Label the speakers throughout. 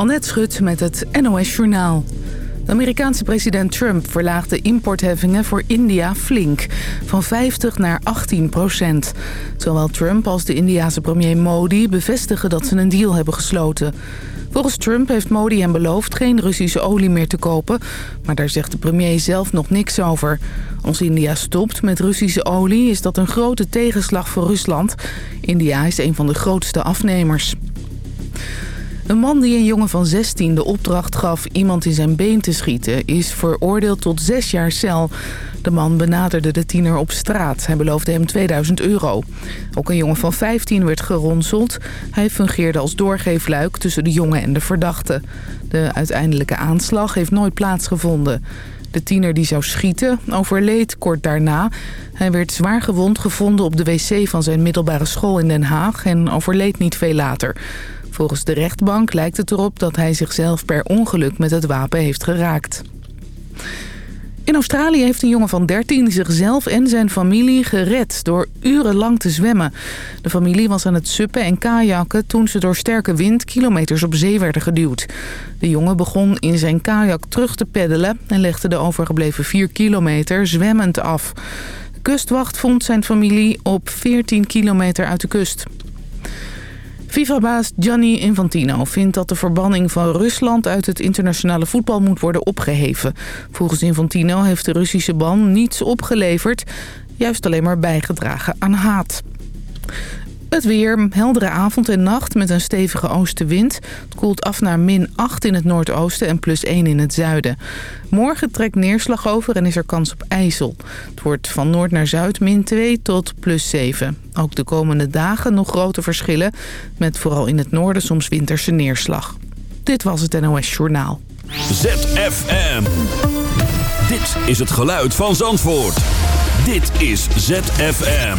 Speaker 1: Annette Schut met het NOS Journaal. De Amerikaanse president Trump verlaagt de importheffingen voor India flink. Van 50 naar 18 procent. Zowel Trump als de Indiase premier Modi bevestigen dat ze een deal hebben gesloten. Volgens Trump heeft Modi hem beloofd geen Russische olie meer te kopen... maar daar zegt de premier zelf nog niks over. Als India stopt met Russische olie is dat een grote tegenslag voor Rusland. India is een van de grootste afnemers. Een man die een jongen van 16 de opdracht gaf iemand in zijn been te schieten... is veroordeeld tot zes jaar cel. De man benaderde de tiener op straat. Hij beloofde hem 2000 euro. Ook een jongen van 15 werd geronseld. Hij fungeerde als doorgeefluik tussen de jongen en de verdachte. De uiteindelijke aanslag heeft nooit plaatsgevonden. De tiener die zou schieten overleed kort daarna. Hij werd zwaar gewond gevonden op de wc van zijn middelbare school in Den Haag... en overleed niet veel later. Volgens de rechtbank lijkt het erop dat hij zichzelf per ongeluk met het wapen heeft geraakt. In Australië heeft een jongen van 13 zichzelf en zijn familie gered door urenlang te zwemmen. De familie was aan het suppen en kajakken toen ze door sterke wind kilometers op zee werden geduwd. De jongen begon in zijn kajak terug te peddelen en legde de overgebleven 4 kilometer zwemmend af. De kustwacht vond zijn familie op 14 kilometer uit de kust. FIFA-baas Gianni Infantino vindt dat de verbanning van Rusland uit het internationale voetbal moet worden opgeheven. Volgens Infantino heeft de Russische ban niets opgeleverd, juist alleen maar bijgedragen aan haat. Het weer, heldere avond en nacht met een stevige oostenwind. Het koelt af naar min 8 in het noordoosten en plus 1 in het zuiden. Morgen trekt neerslag over en is er kans op ijzel. Het wordt van noord naar zuid min 2 tot plus 7. Ook de komende dagen nog grote verschillen... met vooral in het noorden soms winterse neerslag. Dit was het NOS Journaal.
Speaker 2: ZFM. Dit is het geluid van Zandvoort. Dit is ZFM.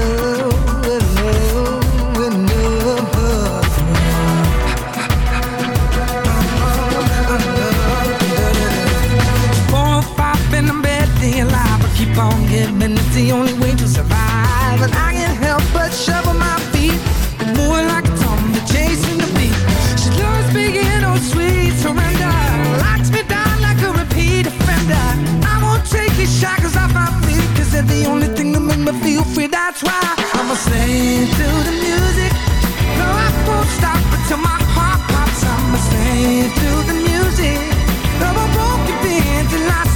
Speaker 3: Keep on giving. It's the only way to survive. And I can't help but shovel my feet. More like a zombie chasing the beat. She loves speaking on sweet surrender. Locks me down like a repeat offender. I won't take these shackles off my feet. Cause they're the only thing that make me feel free. That's why I'm a slave to the music. No, I won't stop until my heart pops. I'm a slave to the music. No, I won't give in till I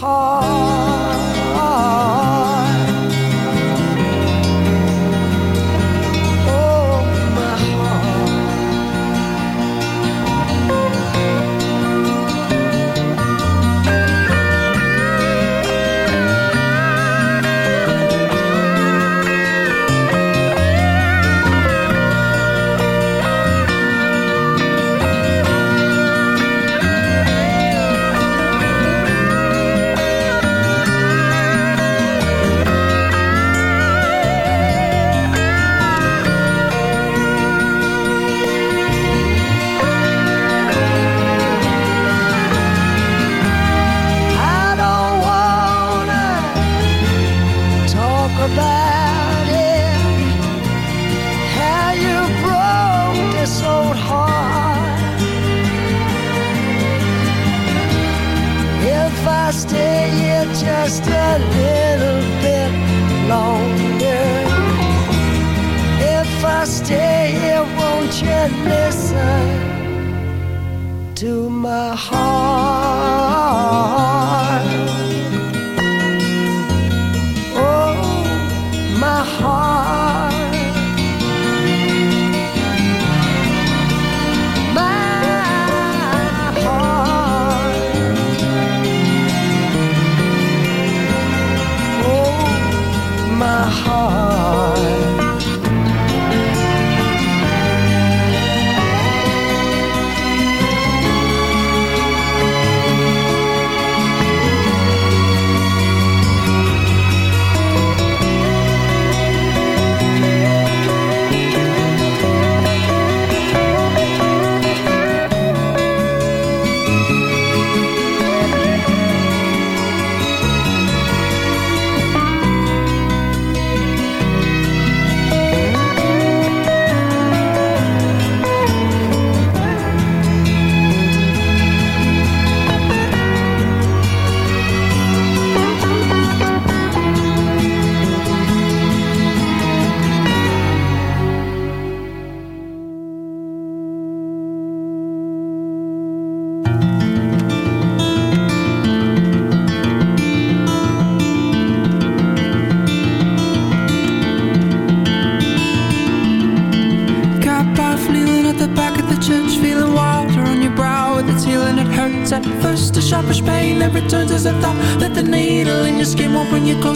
Speaker 3: heart.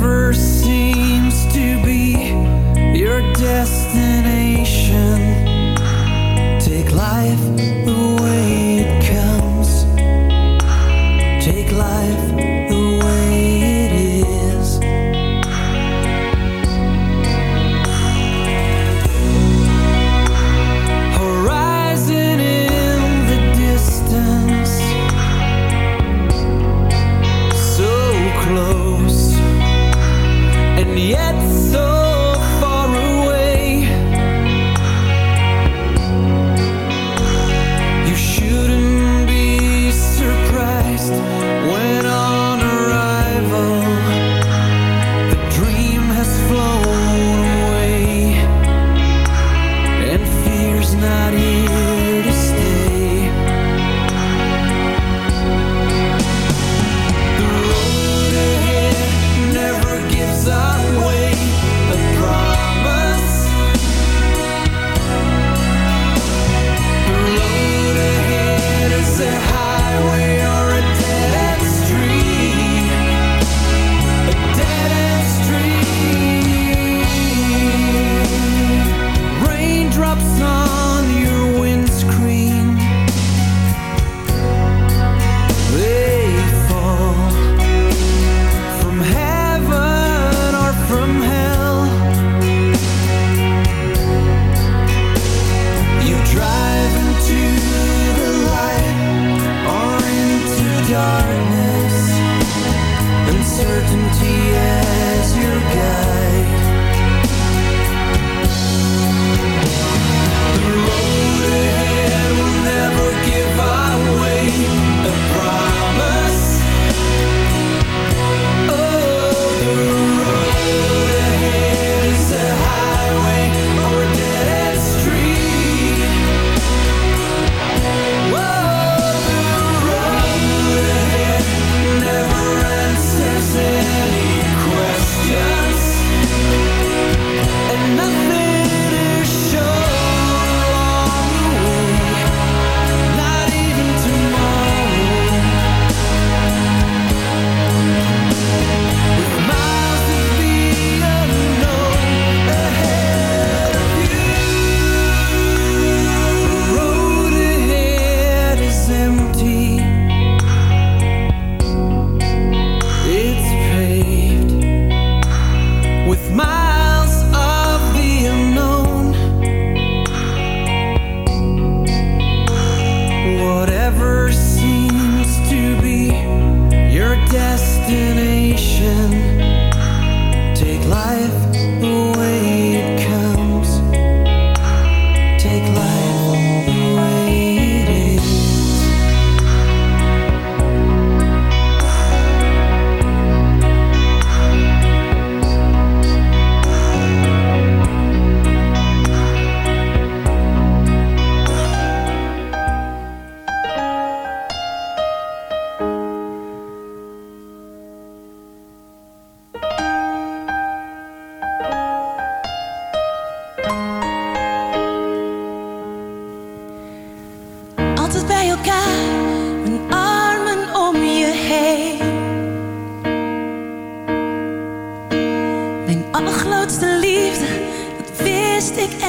Speaker 3: Verse.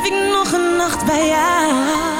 Speaker 4: blijf ik nog een nacht bij jou.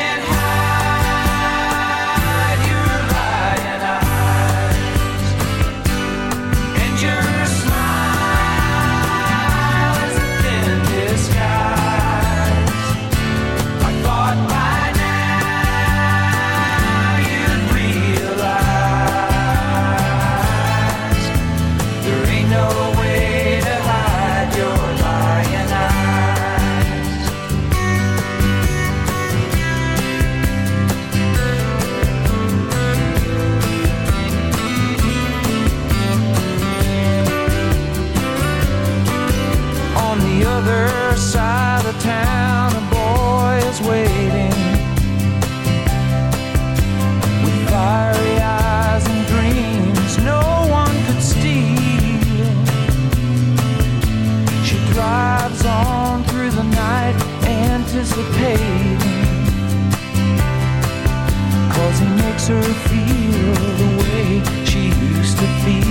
Speaker 3: Her feel the way she used to feel.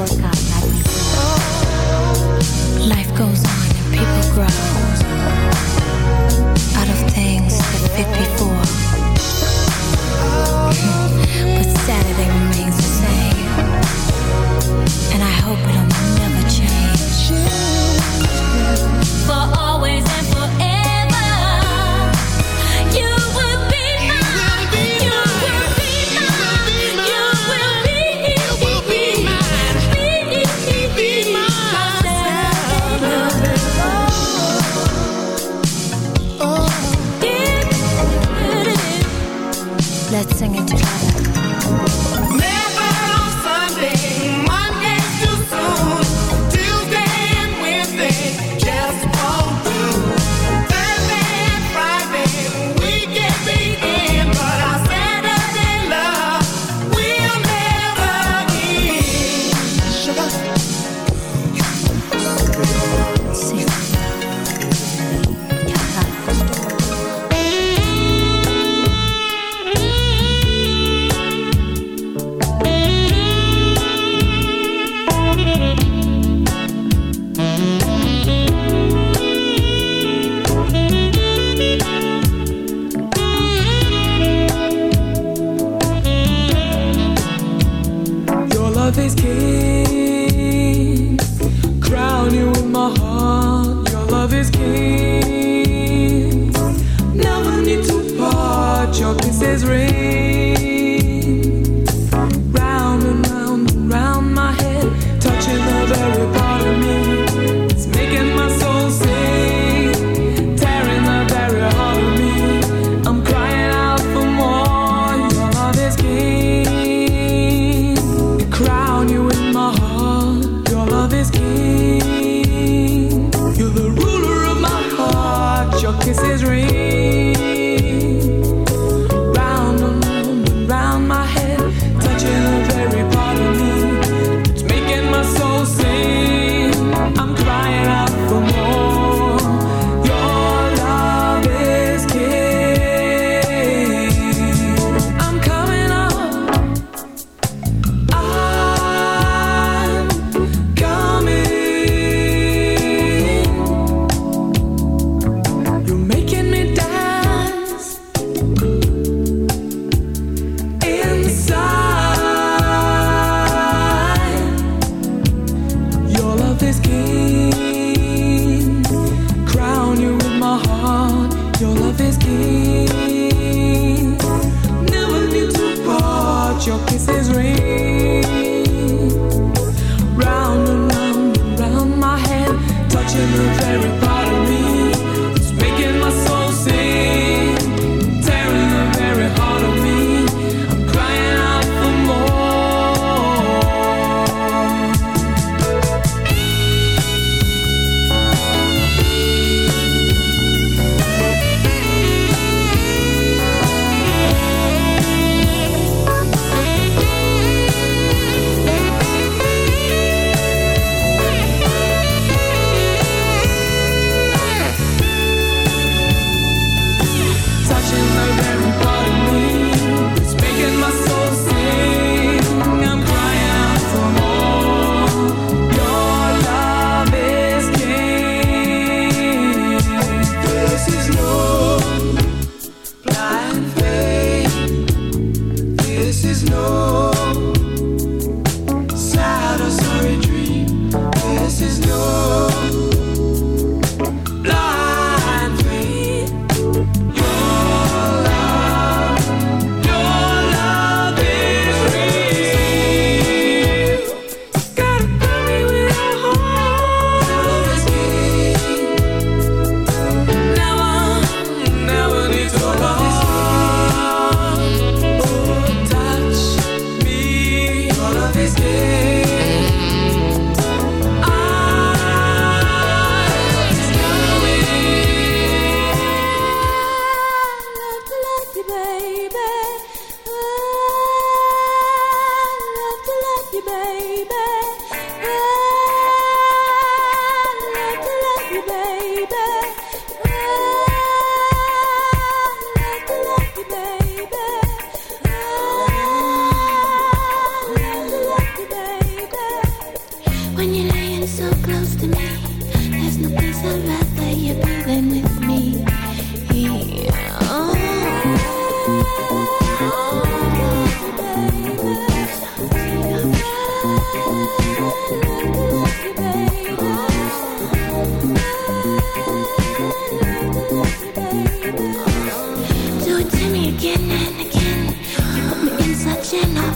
Speaker 5: work out.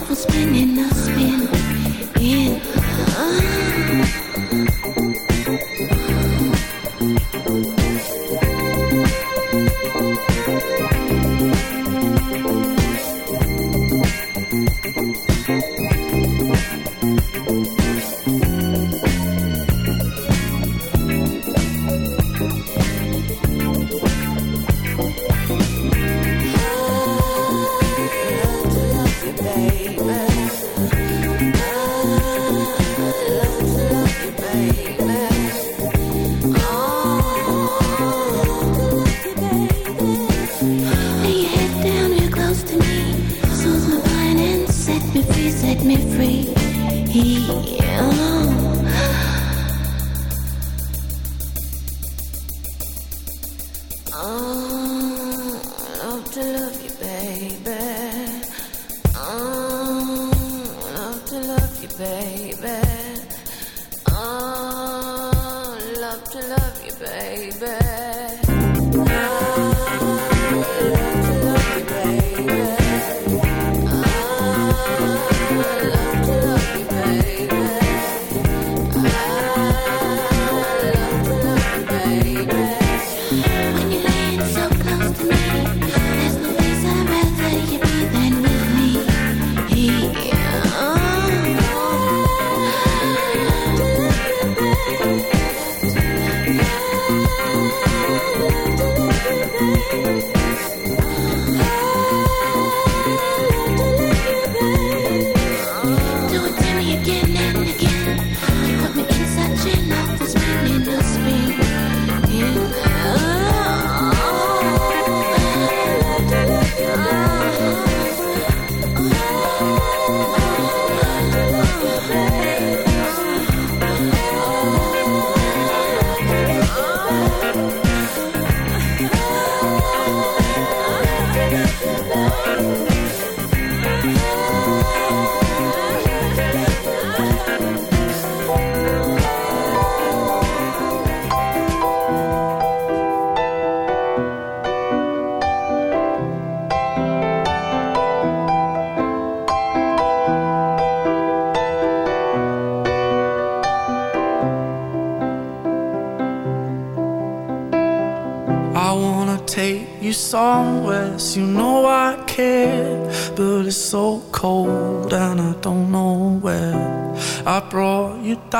Speaker 5: for spinning us, spinning. now you
Speaker 3: give.